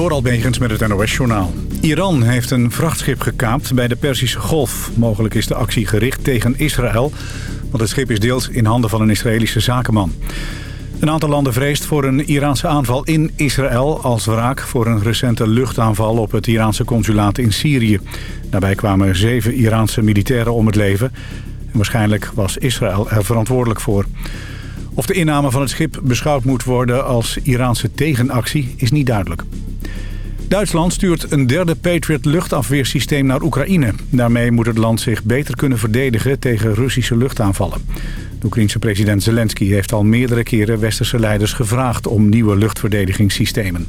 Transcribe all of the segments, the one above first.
Door Albegens met het NOS-journaal. Iran heeft een vrachtschip gekaapt bij de Perzische Golf. Mogelijk is de actie gericht tegen Israël... want het schip is deels in handen van een Israëlische zakenman. Een aantal landen vreest voor een Iraanse aanval in Israël... als wraak voor een recente luchtaanval op het Iraanse consulaat in Syrië. Daarbij kwamen zeven Iraanse militairen om het leven... en waarschijnlijk was Israël er verantwoordelijk voor... Of de inname van het schip beschouwd moet worden als Iraanse tegenactie is niet duidelijk. Duitsland stuurt een derde Patriot luchtafweersysteem naar Oekraïne. Daarmee moet het land zich beter kunnen verdedigen tegen Russische luchtaanvallen. De Oekraïense president Zelensky heeft al meerdere keren westerse leiders gevraagd om nieuwe luchtverdedigingssystemen.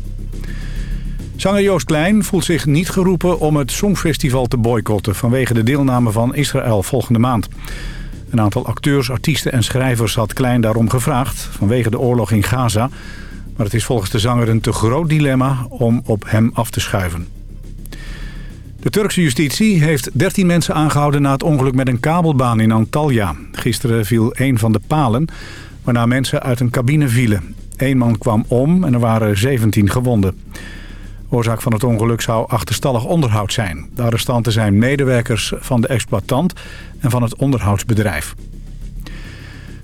Zanger Joost Klein voelt zich niet geroepen om het Songfestival te boycotten vanwege de deelname van Israël volgende maand. Een aantal acteurs, artiesten en schrijvers had Klein daarom gevraagd... vanwege de oorlog in Gaza. Maar het is volgens de zanger een te groot dilemma om op hem af te schuiven. De Turkse justitie heeft 13 mensen aangehouden na het ongeluk met een kabelbaan in Antalya. Gisteren viel een van de palen, waarna mensen uit een cabine vielen. Eén man kwam om en er waren 17 gewonden. Oorzaak van het ongeluk zou achterstallig onderhoud zijn. De arrestanten zijn medewerkers van de exploitant en van het onderhoudsbedrijf.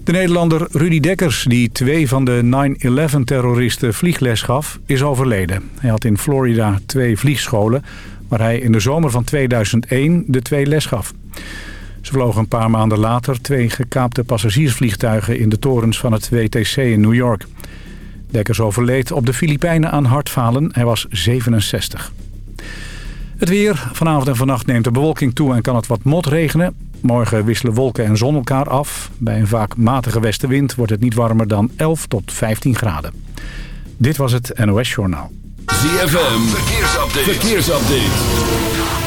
De Nederlander Rudy Dekkers, die twee van de 9-11-terroristen vliegles gaf, is overleden. Hij had in Florida twee vliegscholen, waar hij in de zomer van 2001 de twee les gaf. Ze vlogen een paar maanden later twee gekaapte passagiersvliegtuigen in de torens van het WTC in New York. Dekkers overleed op de Filipijnen aan hartfalen. Hij was 67. Het weer. Vanavond en vannacht neemt de bewolking toe en kan het wat motregenen. Morgen wisselen wolken en zon elkaar af. Bij een vaak matige westenwind wordt het niet warmer dan 11 tot 15 graden. Dit was het NOS Journaal. ZFM. Verkeersupdate. Verkeersupdate.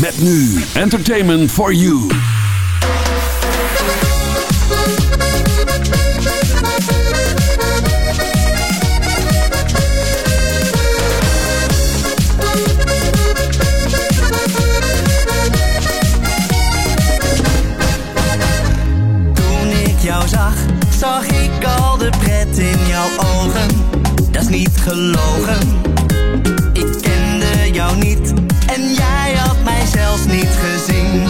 Met nu Entertainment for You. Zag, zag ik al de pret in jouw ogen. Dat is niet gelogen. Niet gezien.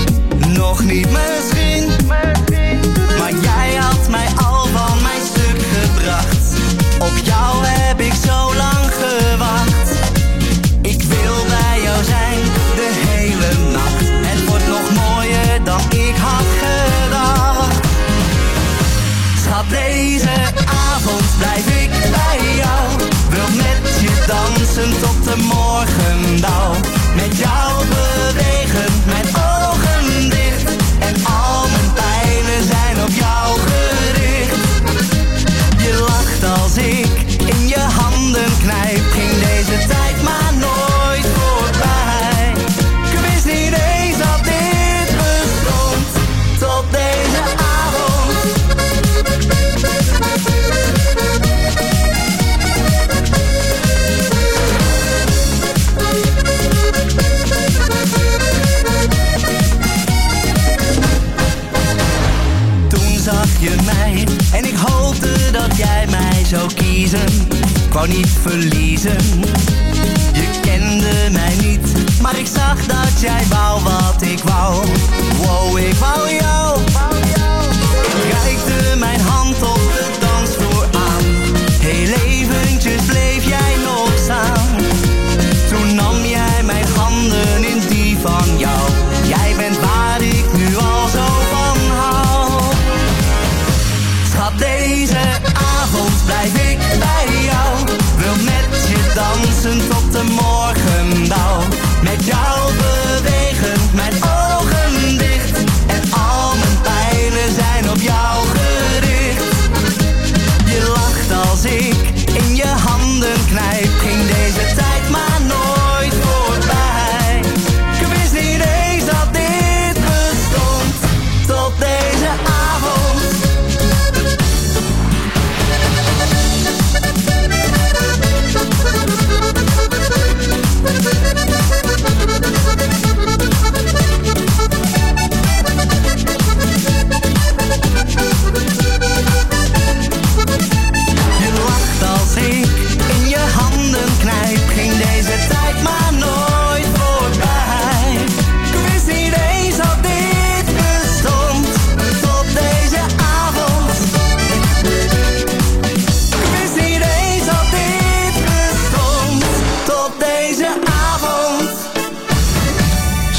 Nog niet misschien. Maar jij had mij al van mijn stuk gebracht. Op jou heb ik zo lang gewacht. Ik wil bij jou zijn de hele nacht. Het wordt nog mooier dan ik had gedacht. Schat, deze avond blijf ik bij jou. Wil met je dansen tot de morgendauw. Met jou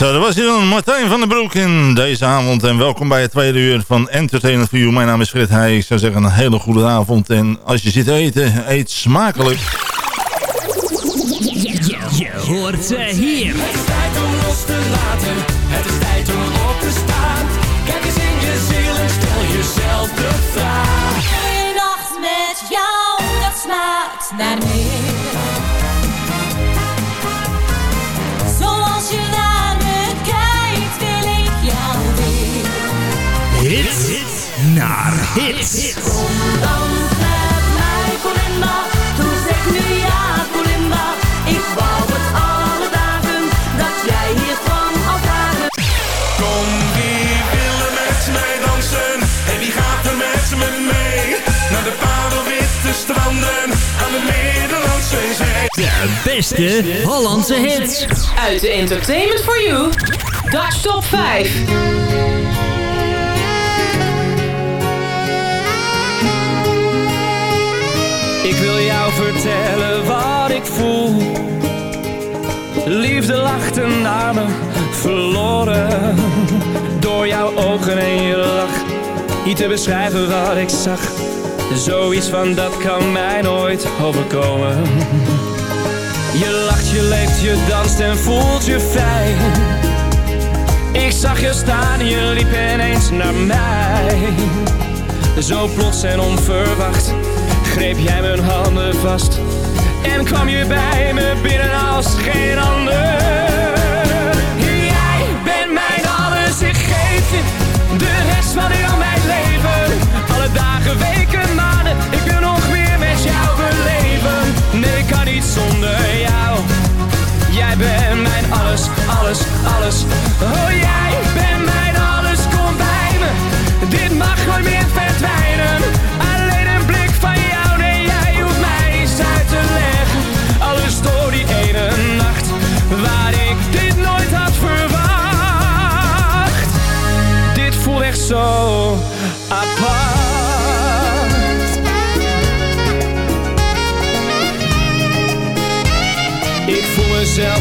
Zo, dat was hier dan Martijn van den Broek in deze avond. En welkom bij het tweede uur van Entertainment for You. Mijn naam is Frit Heij. Ik zou zeggen een hele goede avond. En als je zit eten, eet smakelijk. Je, hoort ze hier. Het is tijd om los te laten. Het is tijd om op te staan. Kijk eens in je ziel en stel jezelf de vraag. Een nacht met jou, dat smaakt naar naar hits. Kom dans met mij, Colinda. Toen zeg nu ja, Colinda. Ik wou het alle dagen dat jij hier kwam als dagen. Kom, wie wil er met mij dansen? En wie gaat er met me mee? Naar de parelwitte stranden aan de Nederlandse zee. De beste Hollandse hits. Uit de Entertainment for You Dutch Top 5. Vertellen wat ik voel. Liefde lacht een verloren. Door jouw ogen en je lach. Niet te beschrijven wat ik zag. Zoiets van dat kan mij nooit overkomen. Je lacht, je leeft, je danst en voelt je vrij. Ik zag je staan je liep ineens naar mij. Zo plots en onverwacht greep jij mijn handen vast en kwam je bij me binnen als geen ander. Jij bent mijn alles, ik geef je de rest van heel mijn leven. Alle dagen, weken, maanden, ik wil nog meer met jou beleven. Nee, ik kan niet zonder jou. Jij bent mijn alles, alles, alles.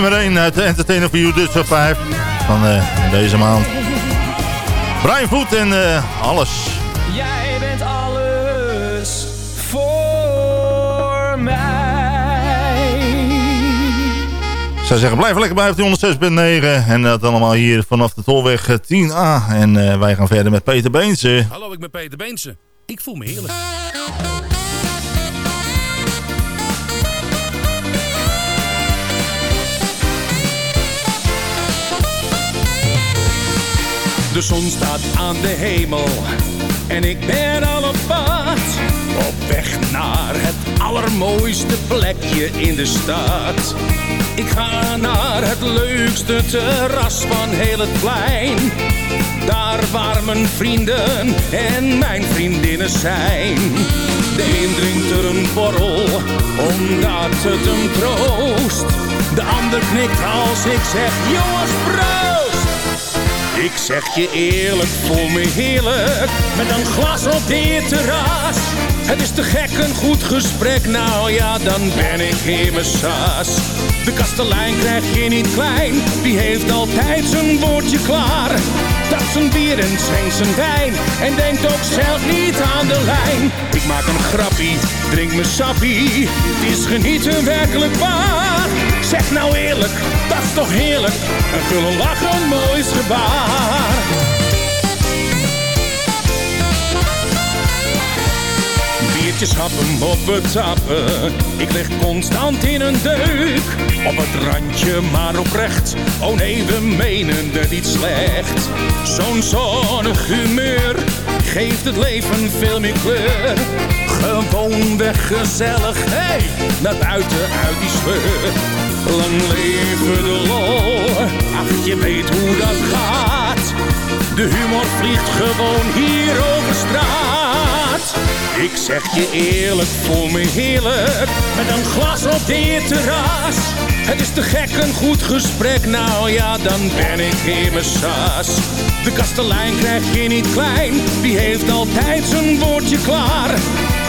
Nummer 1 uit de Entertainer for You Dutch Top 5 van eh, deze maand. Brian Voet en eh, alles. Jij bent alles voor mij. Ik zou zeggen, blijf lekker bij op die 106.9. En dat allemaal hier vanaf de Tolweg eh, 10A. En eh, wij gaan verder met Peter Beense. Hallo, ik ben Peter Beense. Ik voel me heerlijk. De zon staat aan de hemel en ik ben al op pad. Op weg naar het allermooiste plekje in de stad. Ik ga naar het leukste terras van heel het plein. Daar waar mijn vrienden en mijn vriendinnen zijn. De een drinkt er een borrel, omdat het hem troost. De ander knikt als ik zeg, jongens, proost! Ik zeg je eerlijk, voel me heerlijk. Met een glas op dit terras. Het is te gek, een goed gesprek. Nou ja, dan ben ik in mijn sas. De kastelein krijg je niet klein. Die heeft altijd zijn woordje klaar. Dat zijn bier en schenkt zijn wijn. En denkt ook zelf niet aan de lijn. Ik maak een grappie, drink mijn sappie. Het is genieten werkelijk waar Zeg nou eerlijk, dat is toch heerlijk? Een gulle lach, een moois gebaar. Biertjes happen het tappen. Ik lig constant in een deuk. Op het randje maar oprecht. Oh nee, we menen het niet slecht. Zo'n zonnig humeur Geeft het leven veel meer kleur. Gewoon weg gezellig. Naar buiten uit die sleur Lang leven de lol Ach, je weet hoe dat gaat. De humor vliegt gewoon hier over straat Ik zeg je eerlijk, voel me heerlijk. Met een glas op dit terras. Het is te gek, een goed gesprek. Nou ja, dan ben ik in mijn sas. De kastelein krijg je niet klein. Die heeft altijd zijn woordje klaar?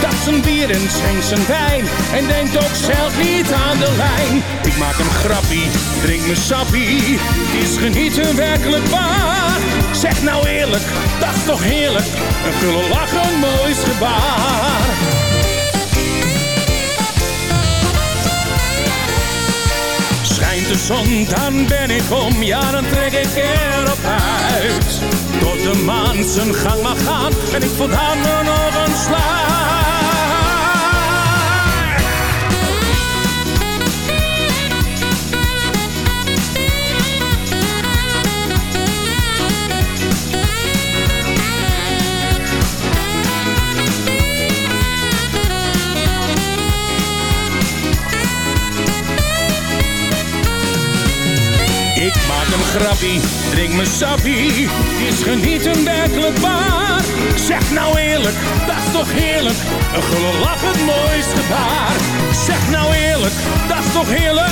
Dat zijn bier en schenkt zijn wijn. En denkt ook zelf niet aan de lijn. Ik maak een grappie, drink mijn sappie. Is genieten werkelijk waar Zeg nou eerlijk, dat is toch heerlijk Een gulle lach, een moois gebaar Schijnt de zon, dan ben ik om, ja dan trek ik erop uit. Tot de maan zijn gang mag gaan en ik voel aan me nog een slag. Grappie, drink mijn sappie. Is genieten werkelijk waar? Zeg nou eerlijk, dat is toch heerlijk? Een gulle het mooiste gebaar. Zeg nou eerlijk, dat is toch heerlijk?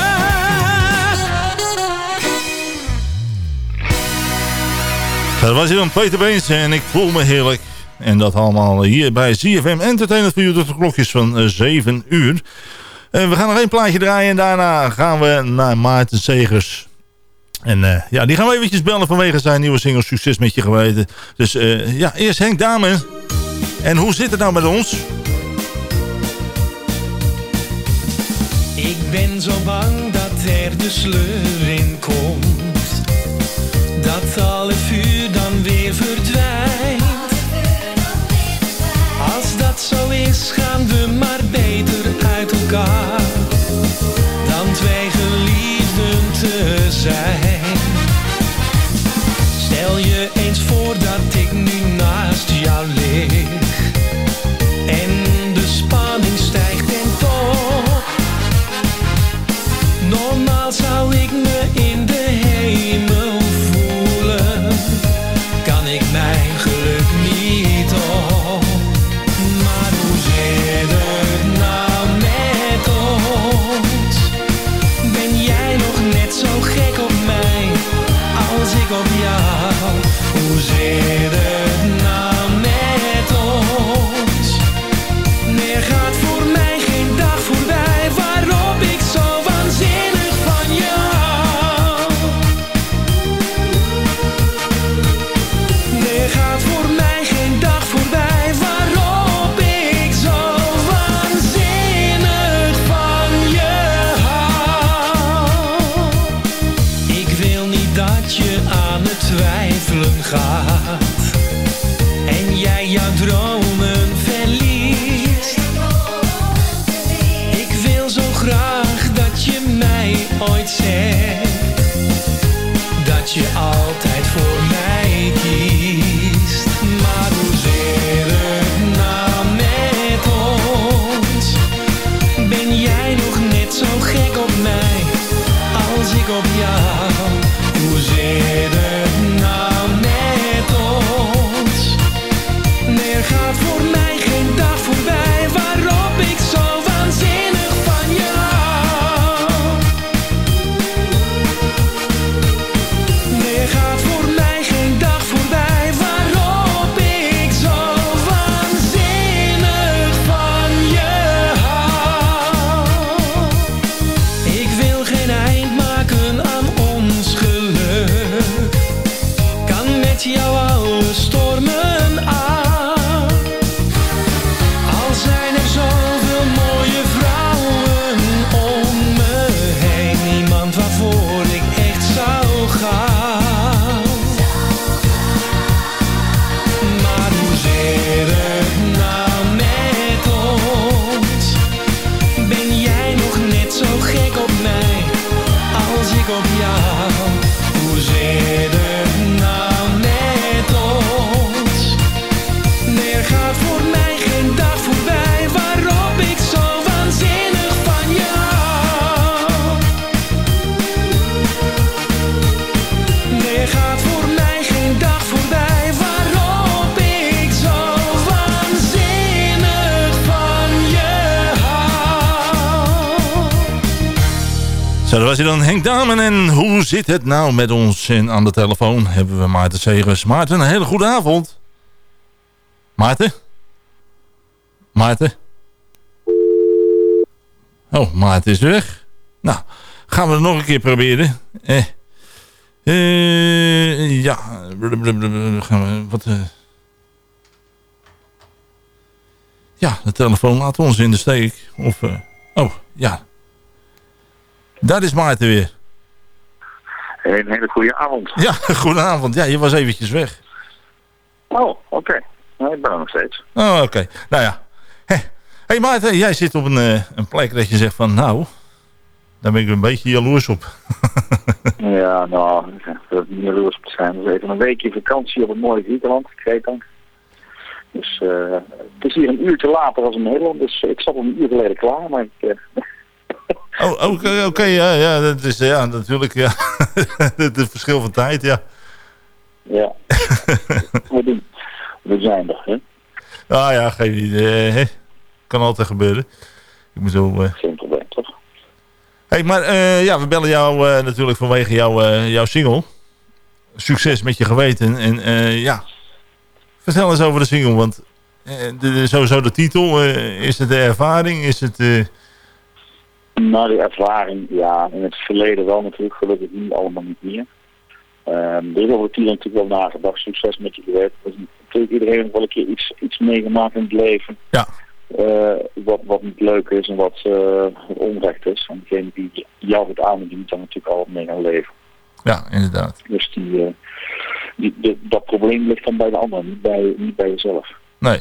Dat was hier een Peter Beens en ik voel me heerlijk. En dat allemaal hier bij ZFM Entertainment voor de klokjes van eh, 7 uur. En we gaan nog één plaatje draaien en daarna gaan we naar Maarten Segers. En eh, ja, die gaan we eventjes bellen vanwege zijn nieuwe single Succes met je geweten. Dus eh, ja, eerst Henk Dame. En hoe zit het nou met ons? Ik ben zo bang dat er de sleur in komt. Dat al het vuur dan weer verdwijnt. Als dat zo is, gaan we maar beter was hij dan Henk Damen en hoe zit het nou met ons? En aan de telefoon hebben we Maarten Segers. Maarten, een hele goede avond. Maarten? Maarten? Oh, Maarten is weg. Nou, gaan we het nog een keer proberen. Eh. Eh, ja. Gaan we, wat, eh. Ja, de telefoon laat ons in de steek. Of, eh, oh, ja. Daar is Maarten weer. Een hele goede avond. Ja, goedenavond. Ja, je was eventjes weg. Oh, oké. Nou, ik ben er nog steeds. Oh, oké. Nou ja. Hé hey Maarten, jij zit op een, eh, een plek dat je zegt van... Nou, daar ben ik een beetje jaloers op. Ja, nou, dat niet jaloers op te zijn. We even een weekje vakantie op het mooie Griekenland, Kreta. Dus eh, het is hier een uurtje later als in Nederland, dus ik zat al een uur geleden klaar, maar ik... eh, Oh, oké, oké, ja, ja, dat is ja, natuurlijk, ja. het verschil van tijd, ja. ja. we, zijn er, hè. Ah ja, geen idee. hè. Kan altijd gebeuren. Ik moet zo... Geen probleem, toch? hey, maar eh, ja, we bellen jou eh, natuurlijk vanwege jouw, eh, jouw single. Succes met je geweten. En ja, vertel eens over de single, want de, sowieso de titel. is het de ervaring? Is het... Nou, die ervaring, ja, in het verleden wel natuurlijk, gelukkig niet allemaal niet meer. Ehm er is over tien natuurlijk wel nagedacht, succes met je. Er is natuurlijk iedereen heeft wel een keer iets, iets meegemaakt in het leven. Ja. Eh, wat, wat niet leuk is en wat eh, onrecht is. En degene die jou het aan die moet dan natuurlijk al mee gaan leven. ja, inderdaad. Dus die, eh, die, de- dat probleem ligt dan bij de ander, niet bij, niet bij jezelf. Nee.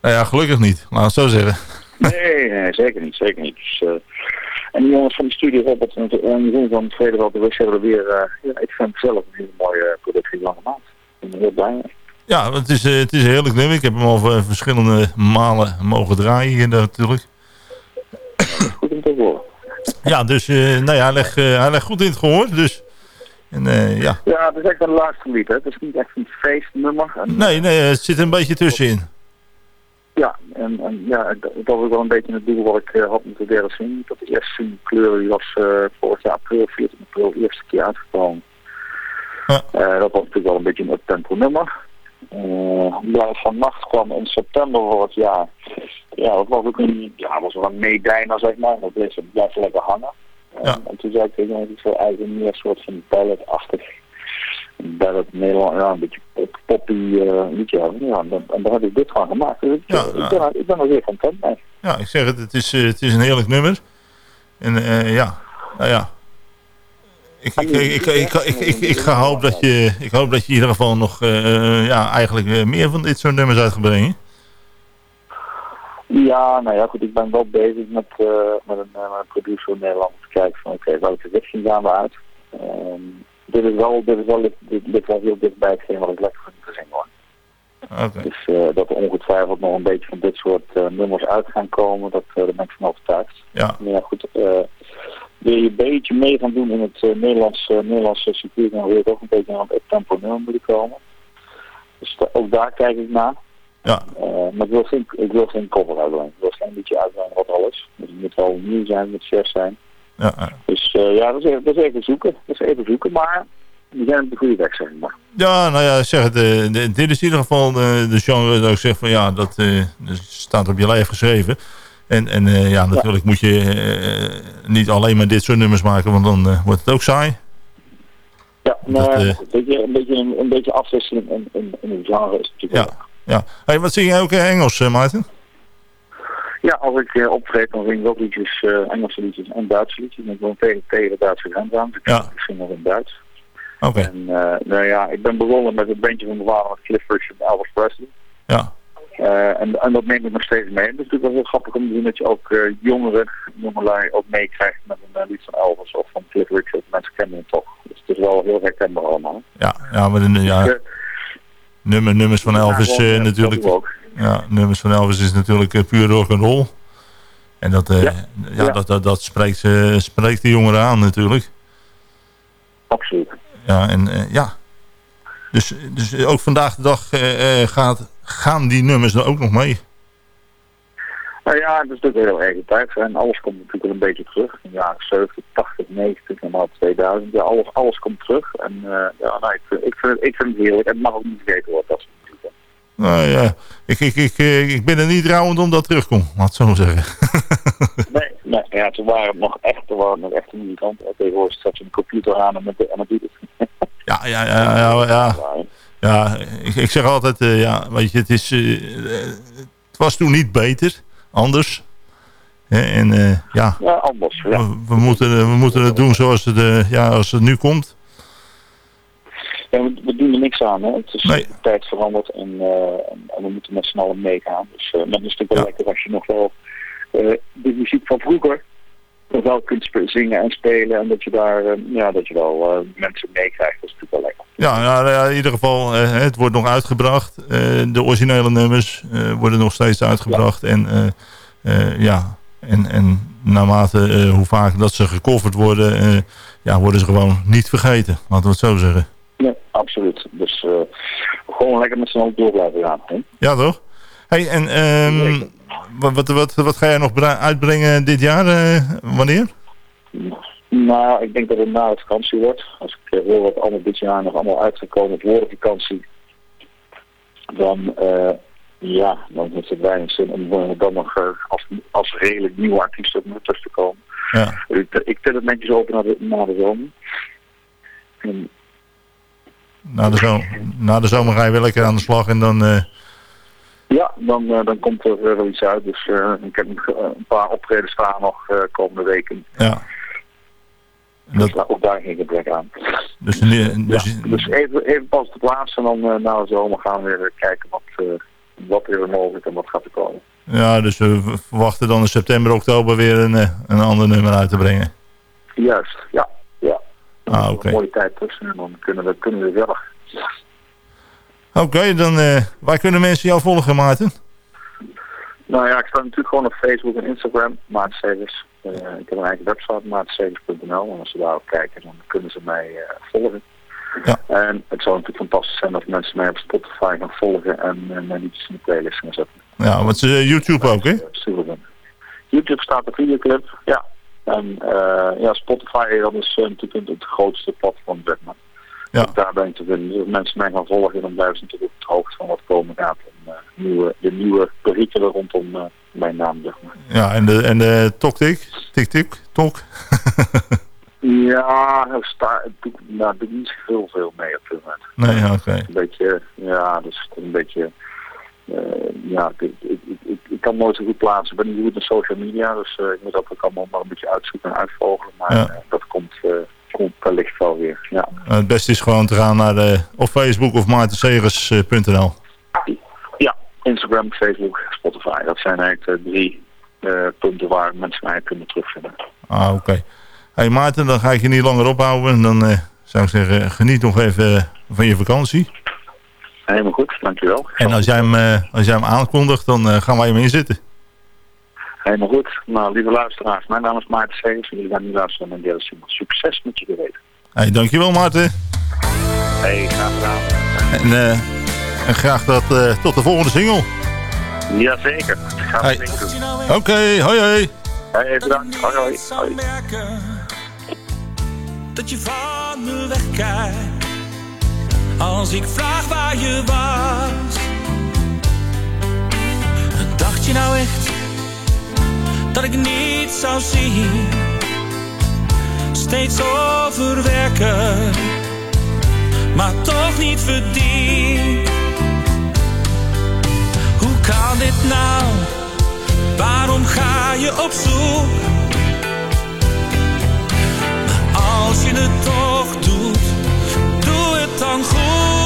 Nou ja, gelukkig niet. Laat het zo zeggen. Nee, nee, zeker niet, zeker niet. Dus, en die jongens van de studie Robert en Jeroen van het tweede wel bewust hebben er weer, eh, ja, ik vind het zelf een hele mooie productie lange maand. Ik ben heel blij mee. Ja, het is, eh, het is een heerlijk nummer. Ik heb hem al eh, verschillende malen mogen draaien hier natuurlijk. Goed om te horen. Ja, dus eh, nou ja, hij legt, eh, hij legt goed in het gehoor. Dus, en, eh, ja. Ja, het is echt een laatste lied, hè. Het is niet echt een feestnummer. En, Nee, nee, het zit een beetje tussenin. Ja, en, en ja, dat was wel een beetje het doel wat ik eh, had moeten leren zien. Dat de eerste single kleur die was eh, vorig jaar april, 14 april, de eerste keer uitgekomen. Ja. Eh, dat was natuurlijk wel een beetje een uptempo nummer. Uh, Blijf van Nacht kwam in september vorig jaar. Ja, dat was ook een, ja, was wel een meedijner, zeg maar. Dat bleef, blijft lekker hangen. En, Ja. en toen zei ik ik wil eigenlijk meer een soort van ballad-achtig ballad Nederland, ja, een beetje pop, poppy eh liedje hebben. Ja, en, daar heb ik dit van gemaakt. Dus ik, Ja, ik, ben, er- ik ben er weer content mee. Ja, ik zeg het, het is, eh, het is een heerlijk nummer. En eh, ja, nou ja. Ik, ik, ik, ik, ik, ik, ik, ik ga hoop dat je, ik hoop dat je in ieder geval nog eh, ja, eigenlijk meer van dit soort nummers uit gaat brengen. Ja, nou ja, goed, ik ben wel bezig met, met, een, met een producer in Nederland om te kijken van oké, welke richting gaan we uit. Ehm, dit is wel, dit is wel, dit, dit ligt wel heel dicht bij hetgeen wat ik lekker vind te zingen hoor. Dus eh, dat er ongetwijfeld nog een beetje van dit soort eh, nummers uit gaan komen, dat, uh, daar ben ik van overtuigd. Ja. Maar ja, goed, wil je een beetje mee gaan doen in het Nederlandse, Nederlandse circuit, dan wil je toch een beetje aan het tempo nummer moeten komen. Dus ook daar kijk ik naar. Ja. Maar ik wil geen, ik wil geen cover uitbrengen. Ik wil geen liedje uitbrengen wat alles. Dus het moet wel nieuw zijn, het moet vers zijn. Ja, ja. Dus uh, ja, dat is, even, dat is even zoeken. Dat is even zoeken, maar we zijn op de goede weg, zeg maar. Ja, nou ja, zeg het, eh, de- dit is in ieder geval de, de genre dat ik zeg van ja, dat, eh, dat staat op je lijf geschreven. En, en eh, ja, natuurlijk moet je eh, niet alleen maar dit soort nummers maken, want dan eh, wordt het ook saai. Ja, maar Dat, eh, een beetje, een beetje, een, een beetje afwisseling in, in, in het genre is natuurlijk Ja, ja. Hey, wat zing jij ook in Engels, eh, Maarten? Ja, als ik uh, optreed, dan zing ik ook liedjes, uh, Engelse liedjes en Duitse liedjes. En ik woon tegen, tegen de Duitse grens aan, dus Ja. ik zing nog in Duits. Oké, En uh, nou ja, ik ben begonnen met het bandje van mijn vader met Cliff Richard en Elvis Presley. ja. En, en dat neem ik nog steeds mee. Het is natuurlijk wel heel grappig om te zien dat je ook jongeren, jongelui ook meekrijgt met een lied van Elvis of van Cliff Richard. Mensen kennen hem toch. Dus het is wel heel herkenbaar allemaal. Ja, ja, maar de, ja, Dus, nummer, nummers van Elvis gewoon, eh, eh, natuurlijk. ook. Ja, nummers van Elvis is natuurlijk eh, puur rock and roll. En dat, eh, ja. Ja. dat, dat, dat spreekt, spreekt de jongeren aan natuurlijk. Absoluut. Ja, en eh, ja. Dus, dus ook vandaag de dag gaat, gaan die nummers er ook nog mee. Nou ja, het is natuurlijk heel erg tijd. En alles komt natuurlijk een beetje terug. In de jaren 70, 80, 90 en al 2000. Ja, alles, alles komt terug. En uh, ja, nou, ik, vind, ik, vind het, ik vind het heerlijk. En het mag ook niet vergeten worden. Dat nou ja, ik, ik, ik, ik ben er niet rouwend om dat terugkomt, laat het zo zeggen. nee, nee, ja, toen waren het nog echt, toen waren het nog echt muzikanten. Tegenwoordig zet je een computer aan en, en dat doet het. ja, ja, ja, ja, ja. Ja, ik, ik zeg altijd, uh, ja, weet je, het is, uh, het was toen niet beter, anders. En uh, ja, ja, anders. Ja. We, we, moeten, we moeten het doen zoals het, ja, als het nu komt. Ja, we, we, doen er niks aan. Hè. Het is nee. de tijd veranderd en, en, we moeten met z'n allen meegaan. Dus uh, dat is natuurlijk wel ja. lekker als je nog wel de muziek van vroeger wel kunt zingen en spelen en dat je daar ja, dat je wel uh, mensen meekrijgt. Dat is natuurlijk wel lekker. Ja, nou, ja, in ieder geval, uh, het wordt nog uitgebracht. Uh, de originele nummers worden nog steeds uitgebracht. Ja. En ja, en, en naarmate hoe vaak dat ze gecoverd worden, ja, worden ze gewoon niet vergeten. Laten we het zo zeggen. Ja, absoluut. Dus gewoon lekker met z'n allen door blijven gaan. Hè? Ja, toch? Hey, en um, wat, wat, wat, wat ga jij nog uitbrengen dit jaar? wanneer? Nou, ik denk dat het na de vakantie wordt. Als ik hoor wat allemaal dit jaar nog allemaal uitgekomen voor de vakantie, dan, uh, ja, dan heeft het weinig zin om dan nog als, als redelijk nieuwe artiest op tussen te komen. Ja. Ik, ik tel het netjes open naar de, na de zomer. En, na, de zomer na de zomer ga je wel lekker aan de slag en dan... Uh... Ja, dan, dan komt er wel iets uit. Dus ik heb een paar optredens staan nog komende weken. Ja. Dat... Dus ook daar geen gebrek aan. Dus, dus, ja, dus even, even pas het laatste en dan na de zomer gaan we weer kijken wat, wat er mogelijk en wat gaat er komen. Ja, dus we verwachten dan in september, oktober weer een, een ander nummer uit te brengen. Juist, ja. Ah, oké. Okay. Een mooie tijd tussen en dan kunnen we, kunnen we verder. Oké, okay, dan uh, waar kunnen mensen jou volgen, Maarten? Nou ja, ik sta natuurlijk gewoon op Facebook en Instagram, Maarten Segers. Uh, ik heb een eigen website, maartensegers.nl. En als ze daarop kijken, dan kunnen ze mij uh, volgen. Ja. En het zou natuurlijk fantastisch zijn als mensen mij op Spotify gaan volgen en mijn liedjes in de playlist gaan zetten. Ja, want ze YouTube ook, hè? YouTube staat de videoclip, ja. En ja, Spotify, dat is natuurlijk het grootste platform, zeg maar. Ja. Dus daar ben ik te vinden. Als mensen mij gaan volgen, dan blijven ze natuurlijk op het hoogte van wat komen gaat. En nieuwe, de nieuwe perikelen rondom mijn naam, zeg maar. Ja, en de, en de tok-tik? Tik-tik? Tok? ja, daar doe nou, doe niet heel veel mee op dit moment. Nee, oké. Okay. Een beetje, ja, dus een beetje... Uh, ja, ik, ik, ik, ik, kan nooit zo goed plaatsen. Ik ben niet goed in social media, dus uh, ik moet dat ook allemaal maar een beetje uitzoeken en uitvogelen. Maar ja. uh, dat komt, komt wellicht wel weer, ja. het beste is gewoon te gaan naar de, of Facebook of maartensegers.nl. Ja, Instagram, Facebook, Spotify. Dat zijn eigenlijk de drie punten waar mensen mij kunnen terugvinden. Ah, oké. Okay. Hey Maarten, dan ga ik je niet langer ophouden. Dan uh, zou ik zeggen, geniet nog even van je vakantie. Helemaal goed, dankjewel. En als jij hem, uh, als jij hem aankondigt, dan gaan wij hem inzetten. Helemaal goed. Nou, lieve luisteraars, mijn naam is Maarten Segers en jullie gaan nu luisteren naar derde single. Succes met je geweten. Hey, dankjewel Maarten. Hey, graag gedaan. En, en graag dat, uh, tot de volgende single. Jazeker. Gaan we. Oké, okay, hoi hoi. Hey, bedankt. Hoi hoi. hoi. Dat je van me wegkijkt. Als ik vraag waar je was. Dacht je nou echt dat ik niet zou zien? Steeds overwerken, maar toch niet verdiend kan dit nou? Waarom ga je op zoek? Als je het toch doe het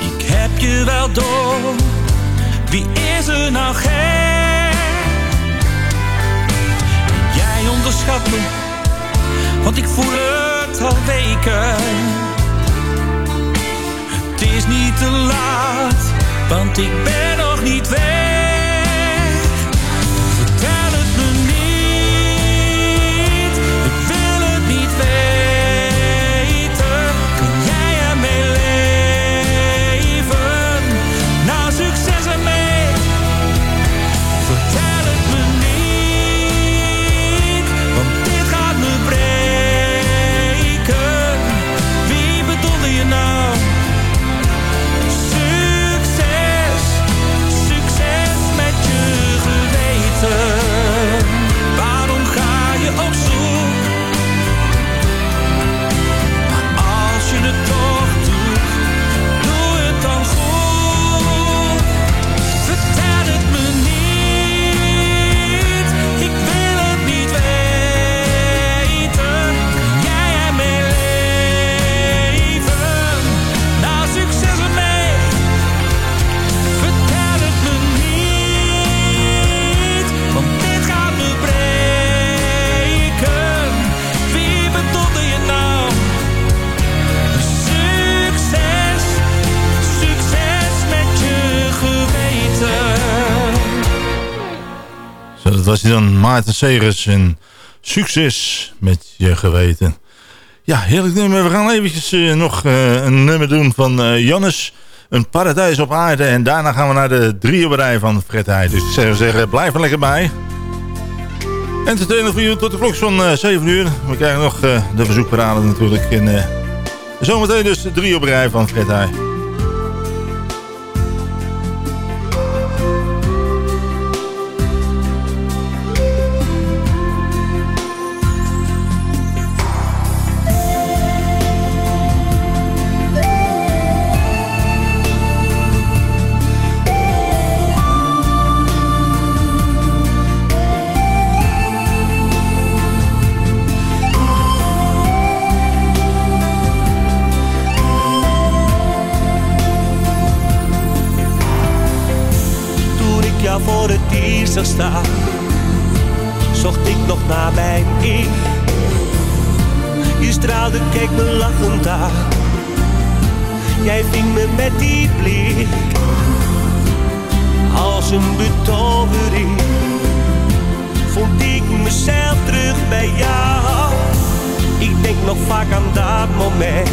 Ik heb je wel door, wie is er nou gek? Jij onderschat me, want ik voel het al weken. Het is niet te laat, want ik ben nog niet weg. Was hij dan, Maarten Segers. En succes met je geweten. Ja, heerlijk nummer. We gaan eventjes eh, nog eh, een nummer doen van eh Jannes. Een paradijs op aarde. En daarna gaan we naar de drieënberij van Fred Heij. Dus ik zou zeggen, blijf er lekker bij. Entertainer voor jullie tot de klok van eh 7 uur. We krijgen nog de verzoekparade natuurlijk. En zometeen dus de drieënberij van Fred Heij. Vaak aan dat moment.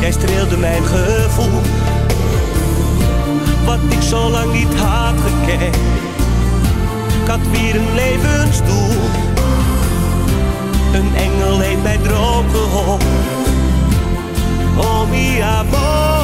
Jij streelde mijn gevoel wat ik zo lang niet had gekend. Ik had weer een levensdoel. Een engel heeft mij droom. Oh mi amor.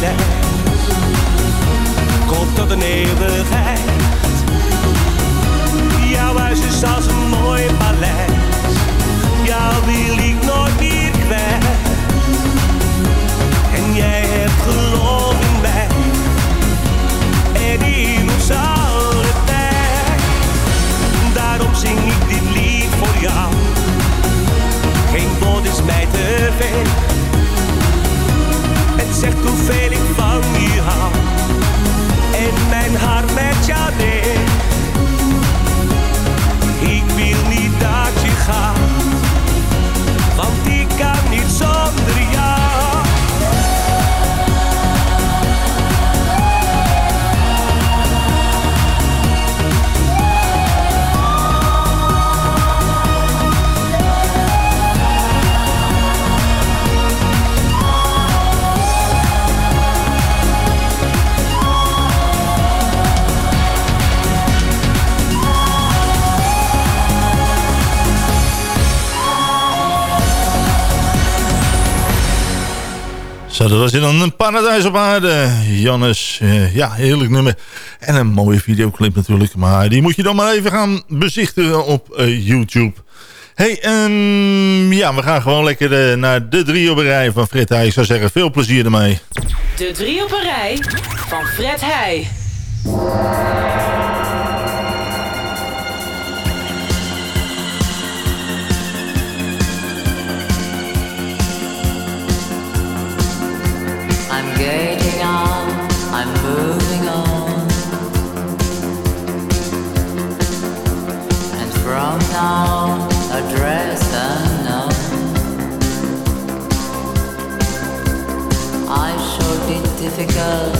paradijs. Komt tot een eeuwigheid. Jouw huis is als een mooi paleis. Jou wil ik nooit meer kwijt. En jij hebt geloof in mij. En in ons tijd. Daarom zing ik dit lied voor jou. Geen woord is mij te veel zegt hoeveel ik van je hou. Zo, dat was in een paradijs op aarde. Jannes, uh, ja, heerlijk nummer. En een mooie videoclip natuurlijk. Maar die moet je dan maar even gaan bezichtigen op uh, YouTube. hey, um, ja, we gaan gewoon lekker uh, naar de drie op een rij van Fred Heij. Ik zou zeggen, veel plezier ermee. De drie op een rij van Fred Heij. I'm on, I'm moving on. And from now, address unknown. I shall be difficult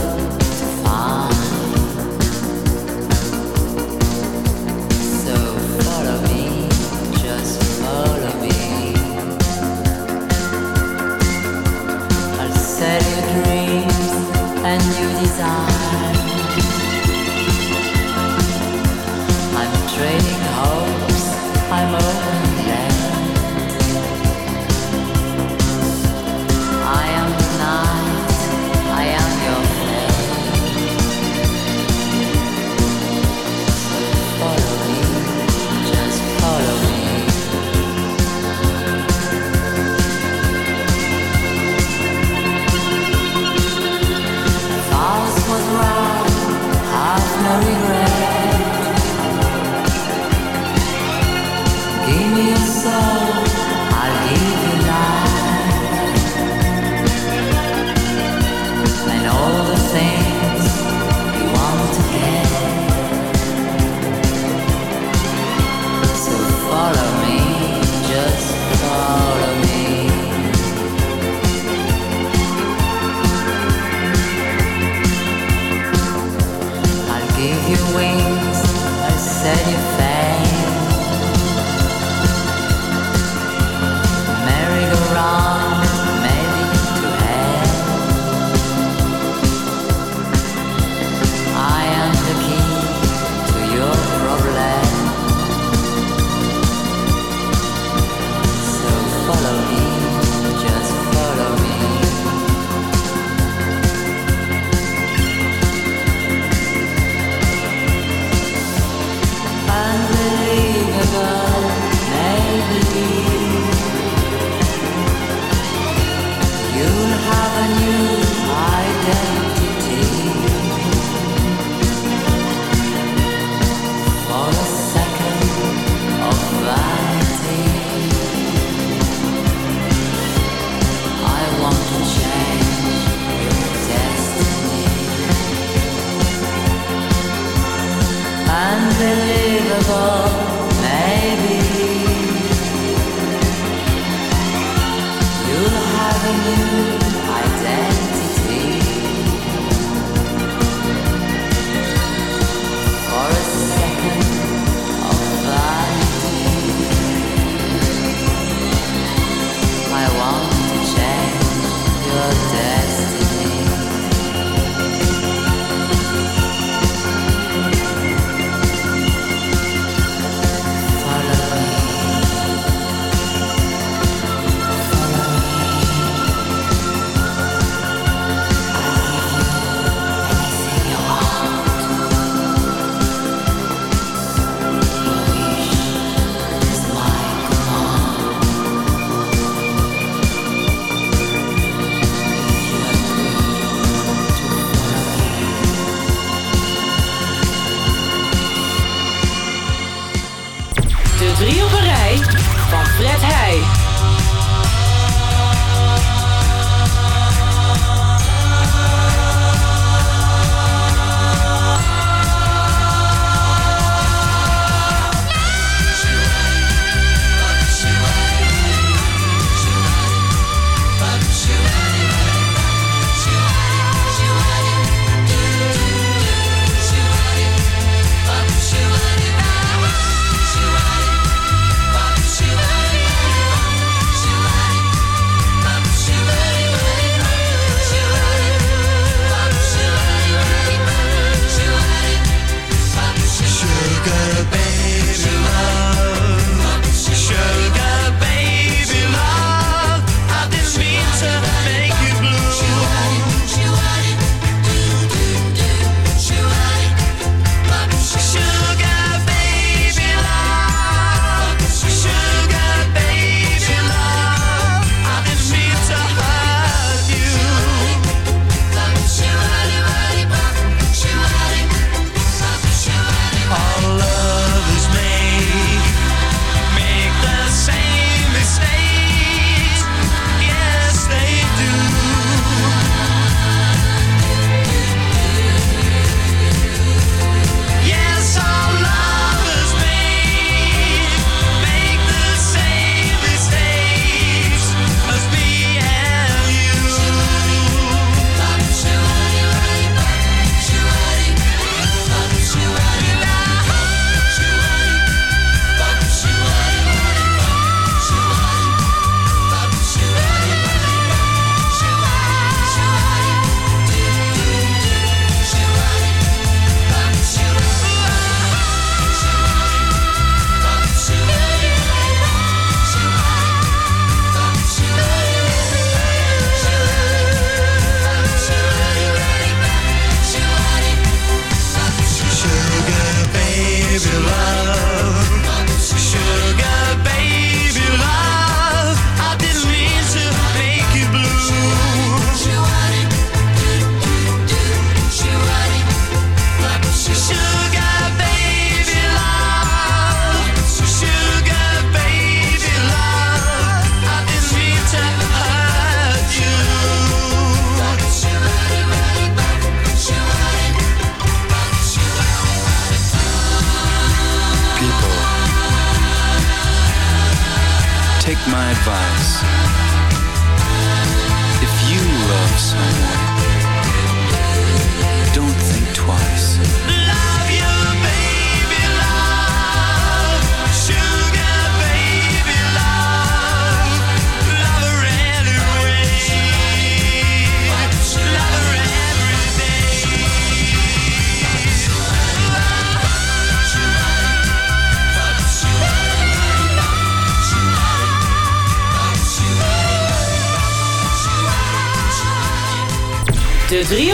De drie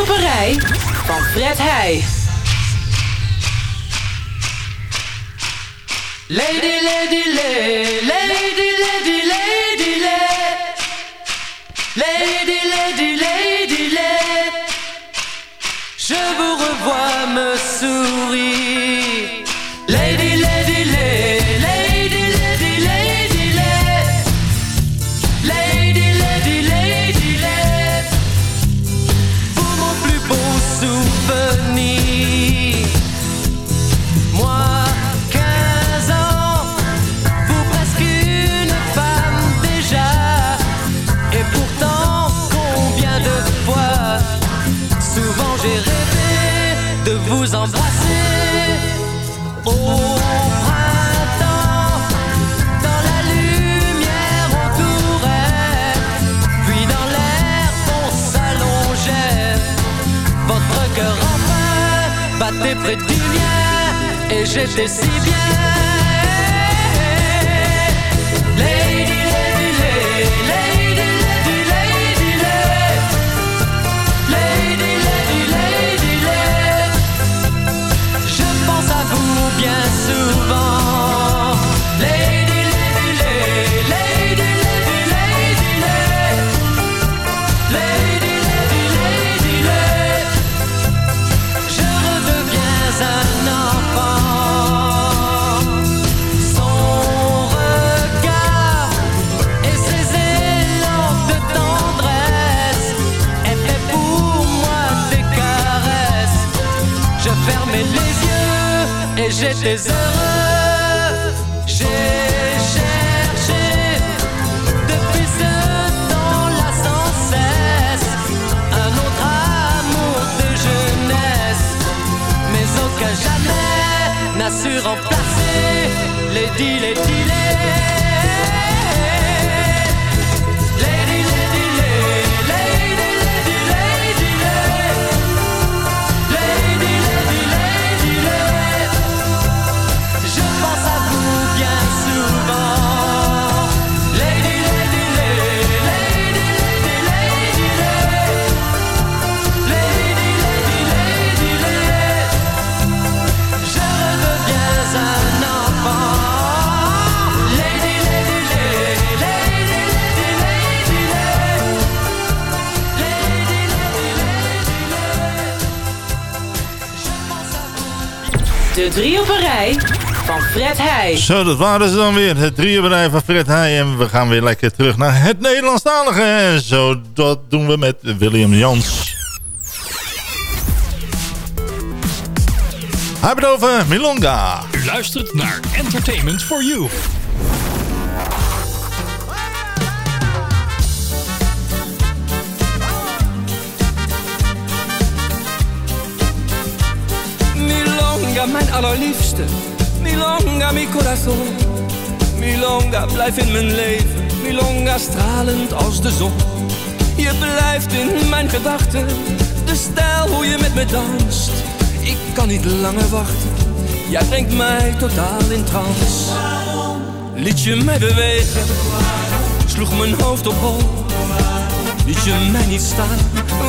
van Fred Heij. Lady, lady, lady, lady, lady, lady, lady, lady, lady, lady, je vous revois me sourire. je j'étais heureux. J'ai cherché depuis ce temps-là sans cesse un autre amour de jeunesse, mais aucun jamais n'a su remplacer les dix, les De drie op een rij van Fred Heij. Zo, dat waren ze dan weer. Het drieënbedrijf van Fred Heij. En we gaan weer lekker terug naar het Nederlandstalige. En zo, dat doen we met William Jans. Hij over Milonga. U luistert naar Entertainment for You. Mijn allerliefste. Milonga, mi corazon. Milonga, blijf in mijn leven. Milonga, stralend als de zon. Je blijft in mijn gedachten. De stijl hoe je met me danst. Ik kan niet langer wachten. Jij brengt mij totaal in trance. Liet je mij bewegen. Sloeg mijn hoofd op hol. Liet je mij niet staan.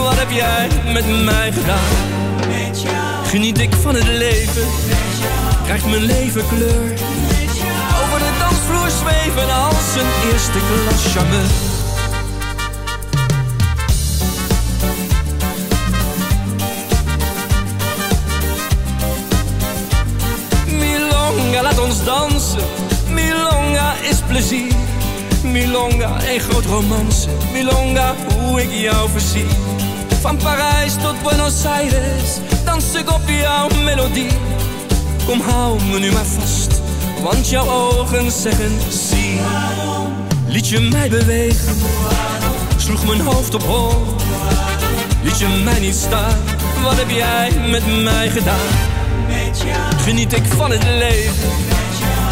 Wat heb jij met mij gedaan? Geniet ik van het leven, krijgt mijn leven kleur. Over de dansvloer zweven als een eerste klas. Milonga, laat ons dansen. Milonga is plezier. Milonga, een groot romance. Milonga, hoe ik jou verzie. Van Parijs tot Buenos Aires, dans ik op jouw melodie. Kom, hou me nu maar vast, want jouw ogen zeggen zie. Liet je mij bewegen, sloeg mijn hoofd op hol. Liet je mij niet staan, wat heb jij met mij gedaan? Geniet ik van het leven,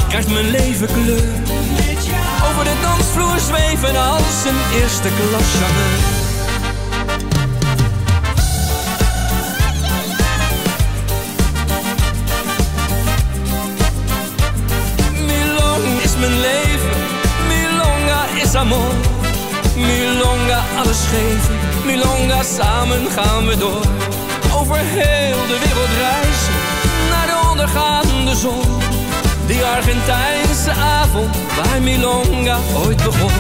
krijgt mijn leven kleur. Over de dansvloer zweven als een eerste klas mijn leven, Milonga is amor. Milonga alles geven, Milonga samen gaan we door. Over heel de wereld reizen, naar de ondergaande zon. Die Argentijnse avond, waar Milonga ooit begon.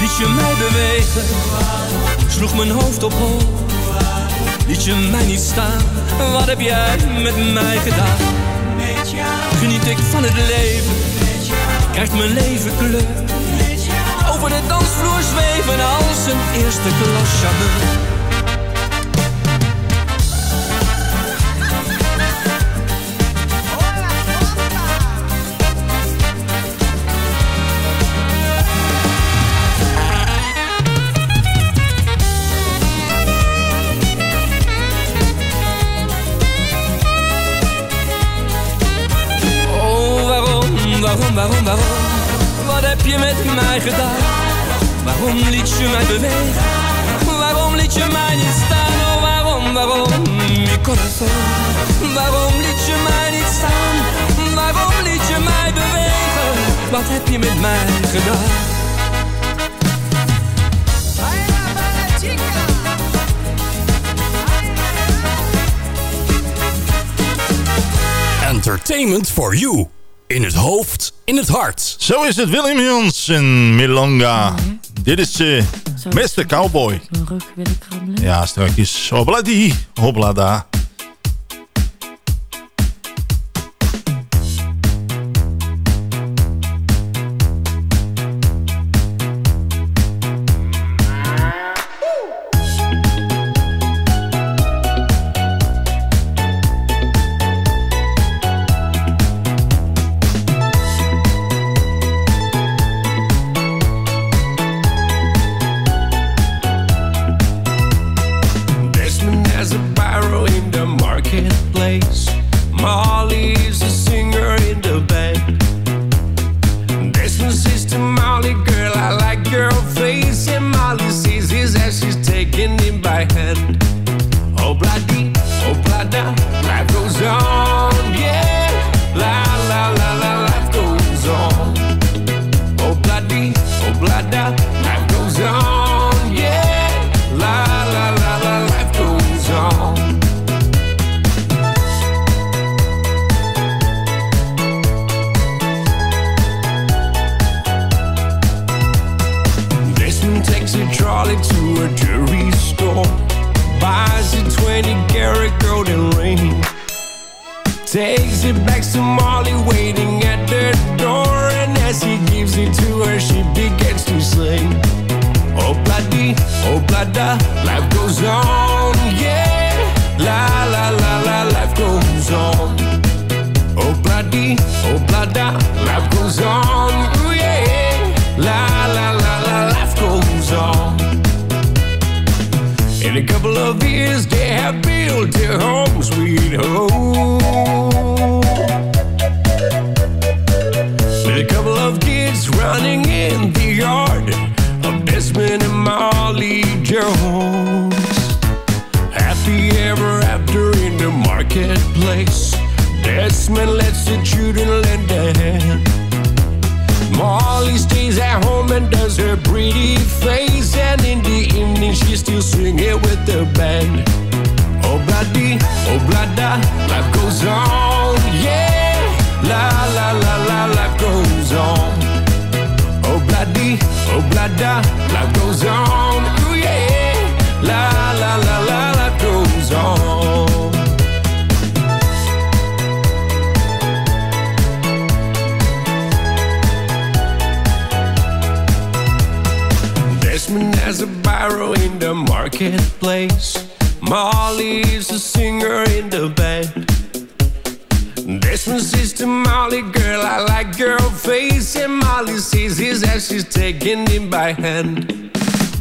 Liet je mij bewegen, sloeg mijn hoofd op hol. Liet je mij niet staan, wat heb jij met mij gedaan? Geniet ik van het leven, krijgt mijn leven kleur. Over de dansvloer zweven als een eerste klas charmeur. Waarom liet je mij bewegen? Waarom liet je mij niet staan? Oh, waarom, waarom, mi corazón? Waarom liet je mij niet staan? Waarom liet je mij bewegen? Wat heb je met mij gedaan? Entertainment for you. In het hoofd, in het hart. Zo is het, Willem Jans en Milonga. Dit is eh Mr. Cowboy. Mijn rug wil ik krabbelen. Ja, strakjes. Hobladi, hoblada. Desmond Desmond has a barrow in the marketplace. Molly's a singer in the band. This one says to Molly, girl, I like your face. And Molly sees his as she's taking him by hand.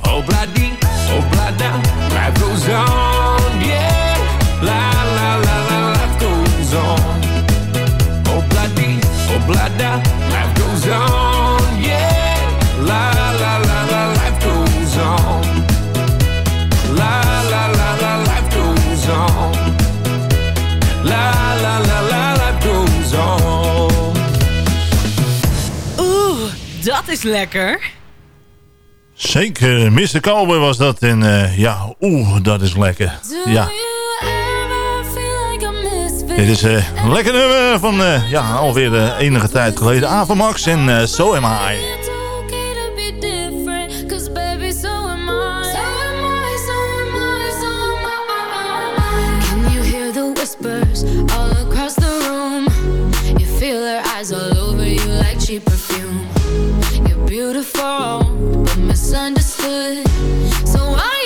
Oh, bloody, oh, blada, life goes on, yeah. La, la, la, la, life goes on. Oh, bloody, oh, blada, life goes on, is lekker. Zeker, Mr. Cowboy was dat. En eh, ja, oeh, dat is lekker. Ja. Dit is eh, een lekker nummer van eh, ja, alweer enige tijd geleden. Avamax en eh, So Am I. Can you hear the whispers all across the room? You feel their eyes all over you like cheap perfume. Beautiful, but misunderstood. So why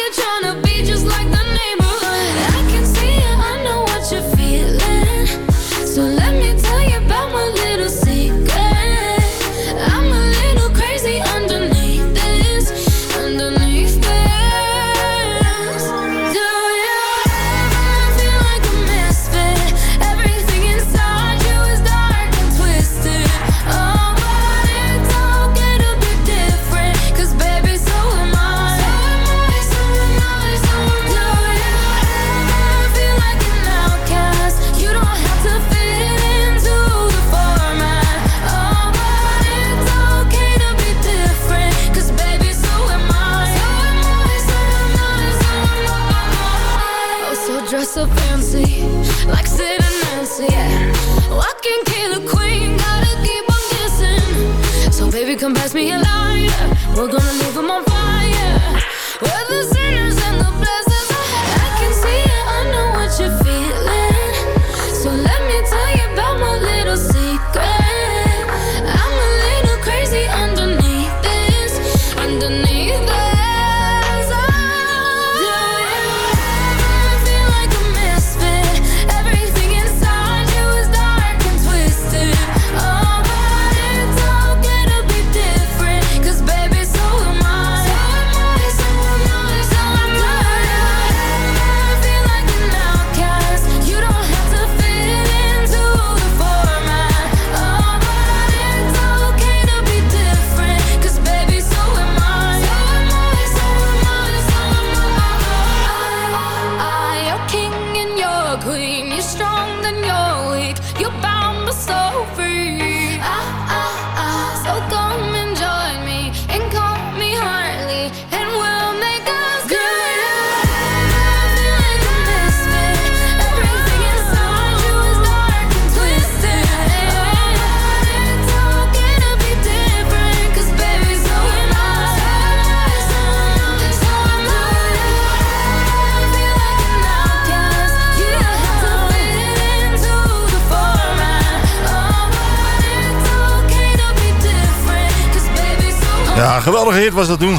Ja, geweldige hit was dat toen.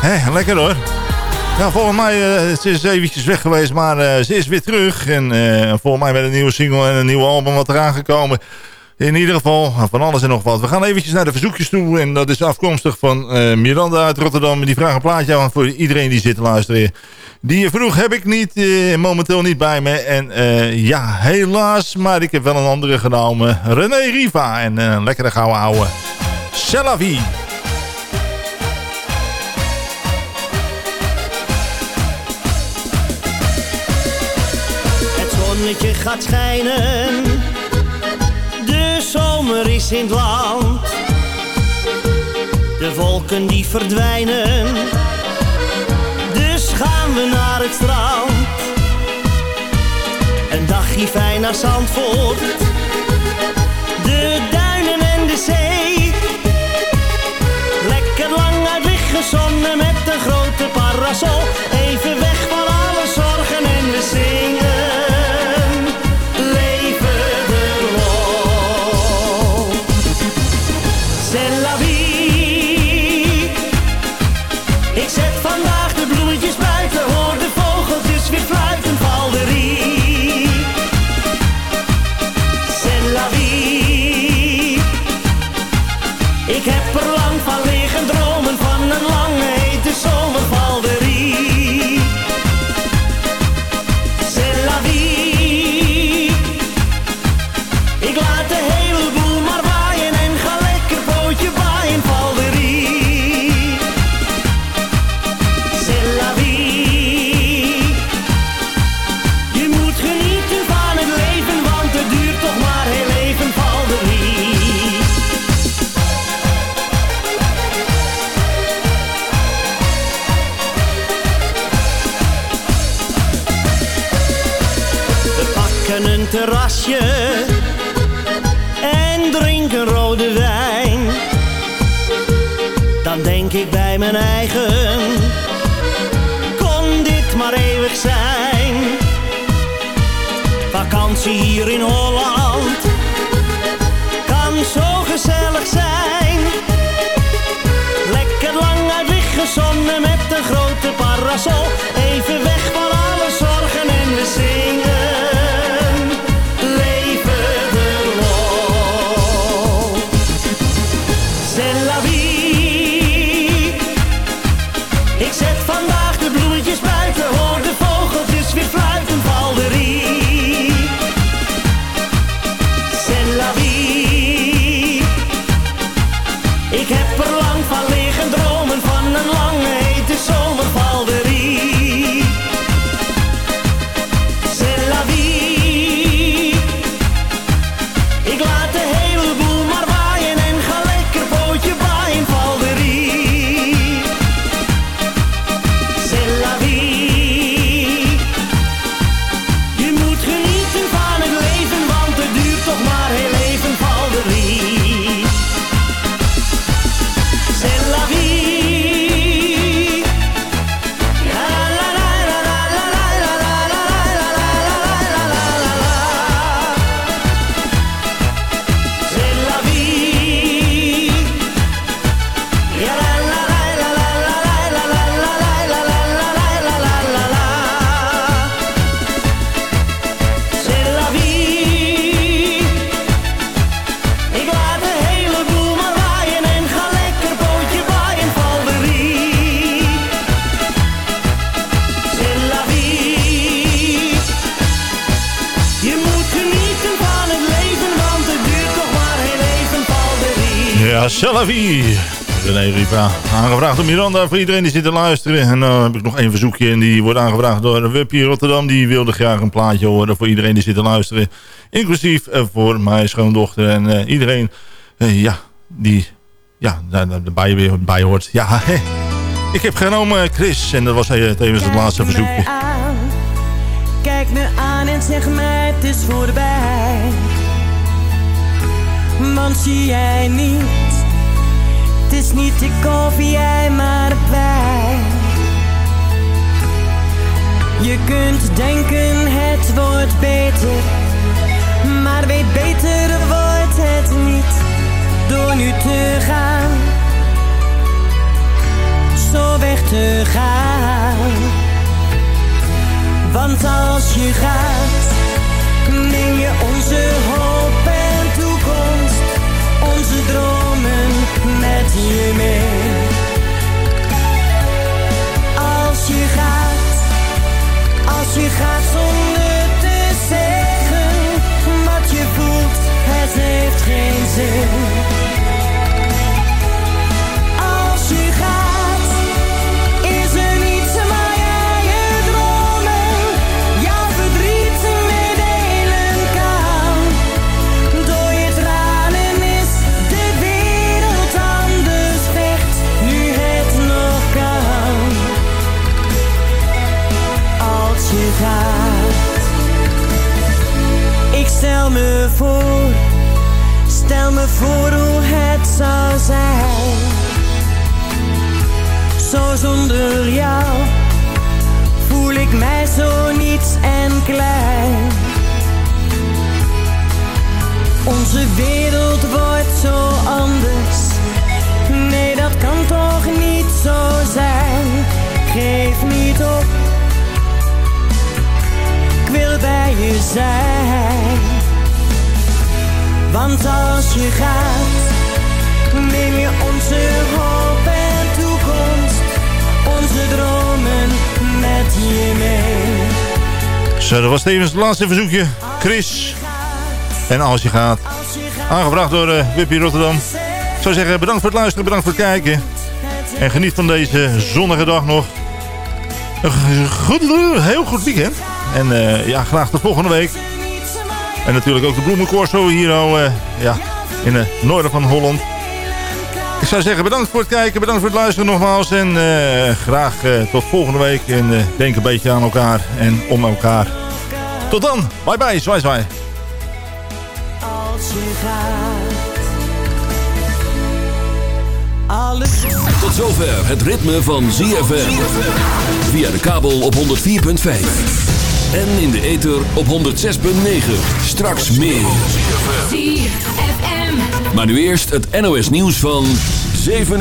Hé, lekker hoor. Ja, volgens mij ze is eventjes weg geweest, maar uh, ze is weer terug. En uh, volgens mij met een nieuwe single en een nieuw album wat eraan gekomen. In ieder geval, van alles en nog wat. We gaan eventjes naar de verzoekjes toe. En dat is afkomstig van Miranda uit Rotterdam. Die vraagt een plaatje aan voor iedereen die zit te luisteren. Die vroeg heb ik niet, momenteel niet bij me. En ja, helaas, maar ik heb wel een andere genomen. René Riva en een lekkere gouden ouwe. C'est zonnetje gaat schijnen, de zomer is in het land. De wolken die verdwijnen, dus gaan we naar het strand. Een dagje fijn naar Zandvoort, de duinen en de zee. Lekker lang uit liggen zonnen met een grote parasol, denk ik bij mijn eigen, kon dit maar eeuwig zijn. Vakantie hier in Holland, kan zo gezellig zijn. Lekker lang uit lichtgezonnen met een grote parasol. Salavi. René Ripa. Aangevraagd door Miranda voor iedereen die zit te luisteren. En dan heb ik nog één verzoekje. En die wordt aangevraagd door Wuppie Rotterdam. Die wilde graag een plaatje horen voor iedereen die zit te luisteren. Inclusief eh, voor mijn schoondochter. En eh, iedereen eh, ja, die ja, daar, daar- erbij, weer bij hoort. Ja, ik heb genomen Chris. En dat was eh, tevens het laatste verzoekje. aan, kijk me aan en zeg mij het is voorbij. Want zie jij niet, is niet ik of jij maar wij. Je kunt denken het wordt beter, maar weet beter wordt het niet door nu te gaan. Zo weg te gaan. Want als je gaat, neem je onze hoop Als je gaat, als je gaat zonder te zeggen wat je voelt, het heeft geen zin. Was tevens het laatste verzoekje. Chris. En als je gaat. Aangebracht door uh, Rotterdam. Ik zou zeggen, bedankt voor het luisteren, bedankt voor het kijken. En geniet van deze zonnige dag nog. Een goed, heel goed weekend. En uh, ja, graag tot volgende week. En natuurlijk ook de bloemencorso hier al, uh, ja, in het noorden van Holland. Ik zou zeggen bedankt voor het kijken, bedankt voor het luisteren nogmaals. En graag tot volgende week. En denk een beetje aan elkaar en om elkaar. Tot dan. Bye bye. Zwaai zwaai. Als je gaat. Alles... Tot zover het ritme van ZFM. Via de kabel op 104.5. En in de ether op 106.9. Straks meer. ZFM. Maar nu eerst het NOS nieuws van 7